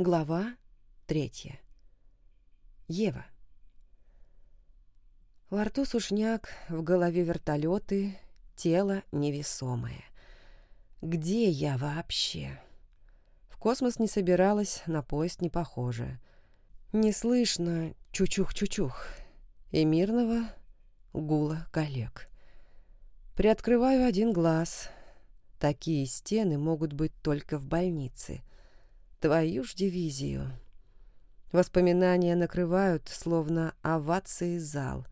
Глава третья. Ева. Во рту сушняк, в голове вертолеты, тело невесомое. Где я вообще? В космос не собиралась, на поезд не похоже. Не слышно чучух-чучух и мирного гула коллег. Приоткрываю один глаз. Такие стены могут быть только в больнице. Твою ж дивизию. Воспоминания накрывают, словно овации зал.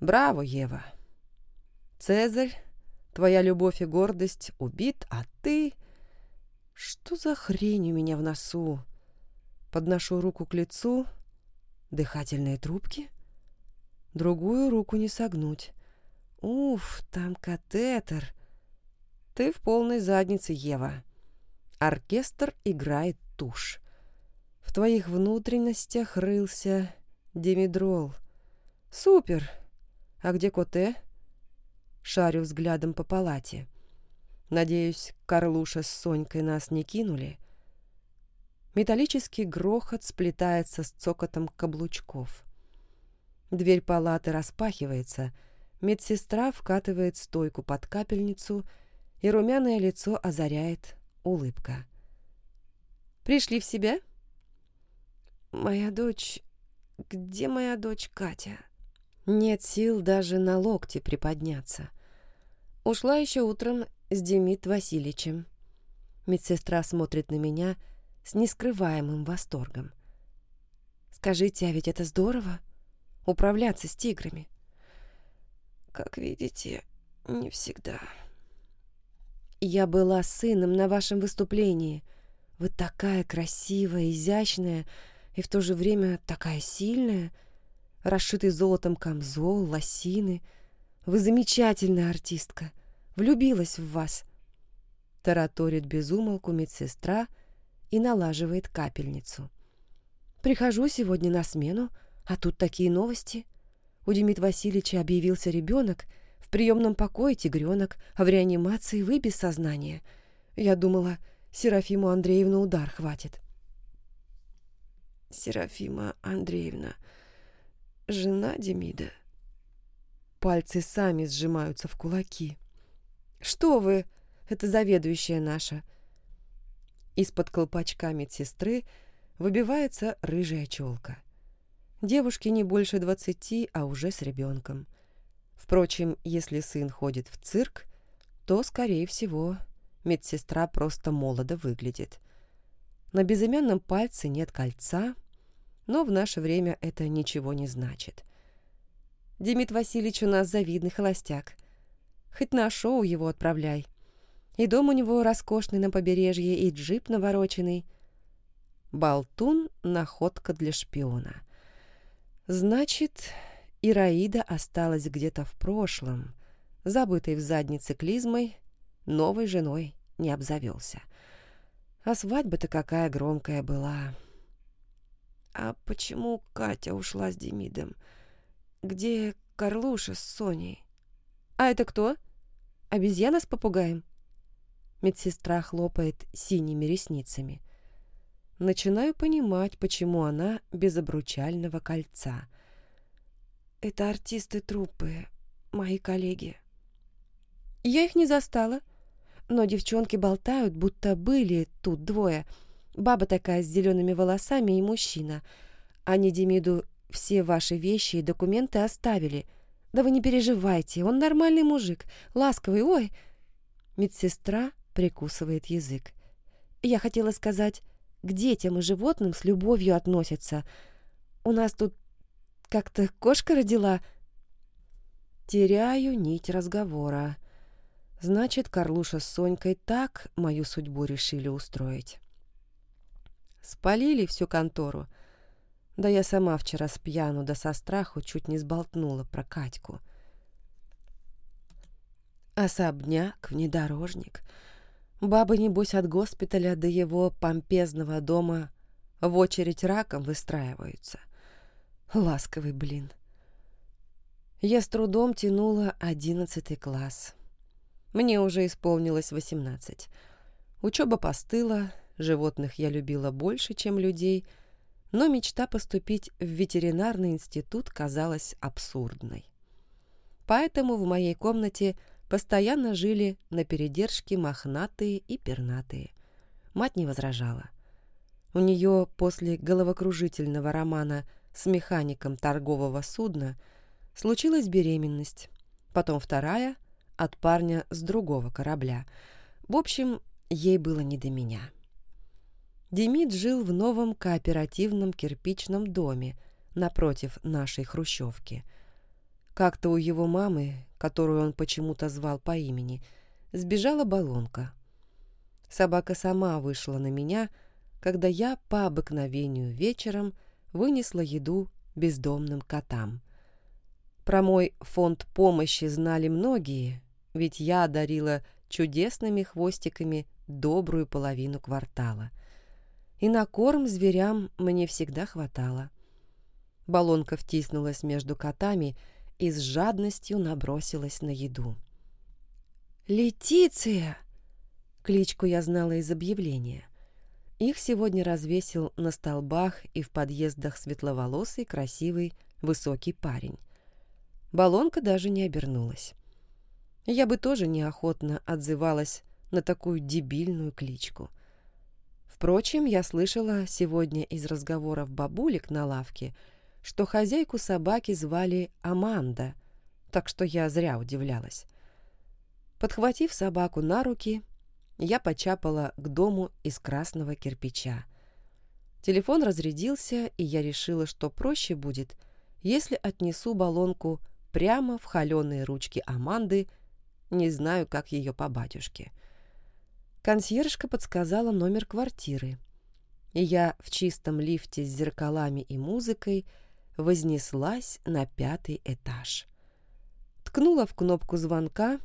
Браво, Ева! Цезарь, твоя любовь и гордость убит, а ты... Что за хрень у меня в носу? Подношу руку к лицу. Дыхательные трубки? Другую руку не согнуть. Уф, там катетер. Ты в полной заднице, Ева. Оркестр играет тушь. В твоих внутренностях рылся димедрол. Супер. А где Коте? Шарю взглядом по палате. Надеюсь, Карлуша с Сонькой нас не кинули. Металлический грохот сплетается с цокотом каблучков. Дверь палаты распахивается — Медсестра вкатывает стойку под капельницу, и румяное лицо озаряет улыбка. «Пришли в себя?» «Моя дочь... Где моя дочь Катя?» Нет сил даже на локте приподняться. Ушла еще утром с Демид Васильевичем. Медсестра смотрит на меня с нескрываемым восторгом. «Скажите, а ведь это здорово? Управляться с тиграми?» Как видите, не всегда. Я была сыном на вашем выступлении. Вы такая красивая, изящная и в то же время такая сильная. Расшитый золотом камзол, лосины. Вы замечательная артистка. Влюбилась в вас. Тараторит безумолку медсестра и налаживает капельницу. Прихожу сегодня на смену, а тут такие новости — у Демид Васильевича объявился ребенок, в приемном покое тигренок, а в реанимации вы без сознания. Я думала, Серафиму Андреевну удар хватит. Серафима Андреевна, жена Демида. Пальцы сами сжимаются в кулаки. Что вы, это заведующая наша. Из-под колпачка медсестры выбивается рыжая челка. Девушке не больше двадцати, а уже с ребенком. Впрочем, если сын ходит в цирк, то, скорее всего, медсестра просто молодо выглядит. На безымянном пальце нет кольца, но в наше время это ничего не значит. Демид Васильевич у нас завидный холостяк. Хоть на шоу его отправляй. И дом у него роскошный на побережье, и джип навороченный. Болтун — находка для шпиона. Значит, Ираида осталась где-то в прошлом, забытой в заднице клизмой, новой женой не обзавелся. А свадьба-то какая громкая была. А почему Катя ушла с Демидом? Где Карлуша с Соней? А это кто? Обезьяна с попугаем? Медсестра хлопает синими ресницами начинаю понимать, почему она без обручального кольца. Это артисты труппы, мои коллеги. Я их не застала, но девчонки болтают, будто были тут двое. Баба такая с зелеными волосами и мужчина. Они Демиду все ваши вещи и документы оставили. Да вы не переживайте, он нормальный мужик, ласковый, ой. Медсестра прикусывает язык. Я хотела сказать, к детям и животным с любовью относятся. У нас тут как-то кошка родила. Теряю нить разговора. Значит, Карлуша с Сонькой так мою судьбу решили устроить. Спалили всю контору. Да я сама вчера с пьяну да со страху чуть не сболтнула про Катьку. Особняк, внедорожник — Бабы, небось, от госпиталя до его помпезного дома в очередь раком выстраиваются. Ласковый блин. Я с трудом тянула одиннадцатый класс. Мне уже исполнилось восемнадцать. Учеба постыла, Животных я любила больше, чем людей, но мечта поступить в ветеринарный институт казалась абсурдной. Поэтому в моей комнате постоянно жили на передержке мохнатые и пернатые. Мать не возражала. У нее после головокружительного романа с механиком торгового судна случилась беременность, потом вторая от парня с другого корабля. В общем, ей было не до меня. Демид жил в новом кооперативном кирпичном доме напротив нашей хрущевки. Как-то у его мамы, которую он почему-то звал по имени, сбежала баллонка. Собака сама вышла на меня, когда я по обыкновению вечером вынесла еду бездомным котам. Про мой фонд помощи знали многие, ведь я одарила чудесными хвостиками добрую половину квартала. И на корм зверям мне всегда хватало. Баллонка втиснулась между котами и с жадностью набросилась на еду. «Летиция!» Кличку я знала из объявления. Их сегодня развесил на столбах и в подъездах светловолосый, красивый, высокий парень. Баллонка даже не обернулась. Я бы тоже неохотно отзывалась на такую дебильную кличку. Впрочем, я слышала сегодня из разговоров бабулек на лавке, что хозяйку собаки звали Аманда, так что я зря удивлялась. Подхватив собаку на руки, я почапала к дому из красного кирпича. Телефон разрядился, и я решила, что проще будет, если отнесу баллонку прямо в холеные ручки Аманды, не знаю, как ее по батюшке. Консьержка подсказала номер квартиры, и я в чистом лифте с зеркалами и музыкой вознеслась на пятый этаж. Ткнула в кнопку звонка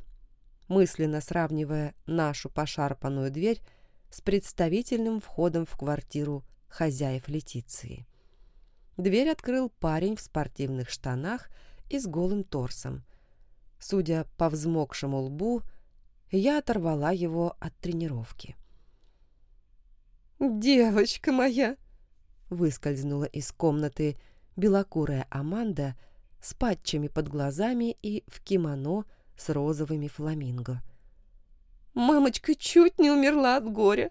мысленно сравнивая нашу пошарпанную дверь с представительным входом в квартиру хозяев Летиции. Дверь открыл парень в спортивных штанах и с голым торсом. Судя по взмокшему лбу, я оторвала его от тренировки. «Девочка моя!» — выскользнула из комнаты белокурая Аманда с патчами под глазами и в кимоно с розовыми фламинго. «Мамочка чуть не умерла от горя!»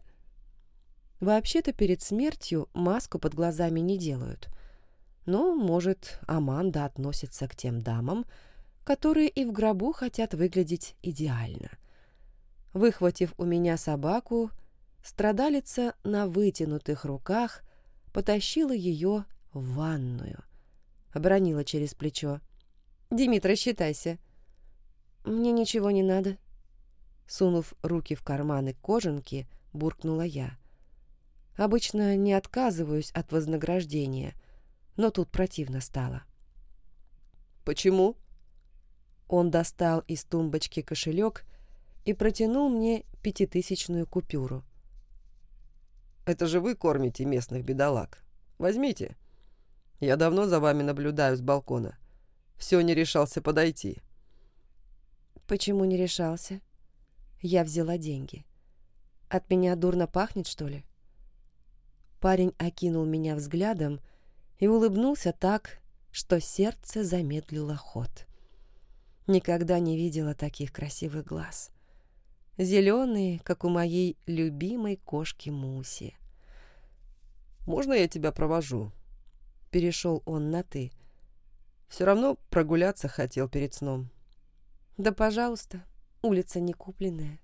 Вообще-то перед смертью маску под глазами не делают. Но, может, Аманда относится к тем дамам, которые и в гробу хотят выглядеть идеально. Выхватив у меня собаку, страдалица на вытянутых руках потащила ее в ванную. Обронила через плечо. «Димит, рассчитайся!» «Мне ничего не надо». Сунув руки в карманы кожанки, буркнула я. Обычно не отказываюсь от вознаграждения, но тут противно стало. «Почему?» Он достал из тумбочки кошелек и протянул мне пятитысячную купюру. «Это же вы кормите местных бедолаг. Возьмите. Я давно за вами наблюдаю с балкона. Все не решался подойти». Почему не решался? Я взяла деньги. От меня дурно пахнет, что ли? Парень окинул меня взглядом и улыбнулся так, что сердце замедлило ход. Никогда не видела таких красивых глаз. Зеленые, как у моей любимой кошки Муси. «Можно я тебя провожу?» Перешел он на «ты». «Все равно прогуляться хотел перед сном». Да, пожалуйста, улица не купленная.